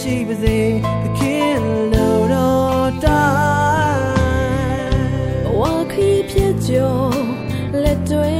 ရှိပါစေသခင်လို့တော့တိုင်းဘဝခရီးဖြစ်ကြောလက်တွေ့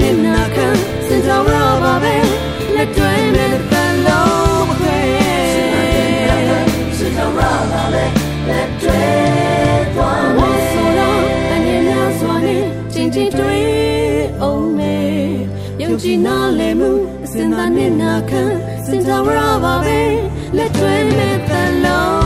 နစ်နာခံစင်ကြောင်ရပါပဲလက်တွဲနဲ့တန်လုံးမခွဲစင်ကြောင်ရပါပဲလက်တွဲသွားမယ်ဆိုတော့အနေနဲ့စွာနဲ့ချင်းချင်းတွေ့အောင်မယ်ယုံကြည်နာလဲမှုစင်သာနစ်နာခံစင်ကြောင်ရပါပဲလက်တွဲနဲ့တန်လုံး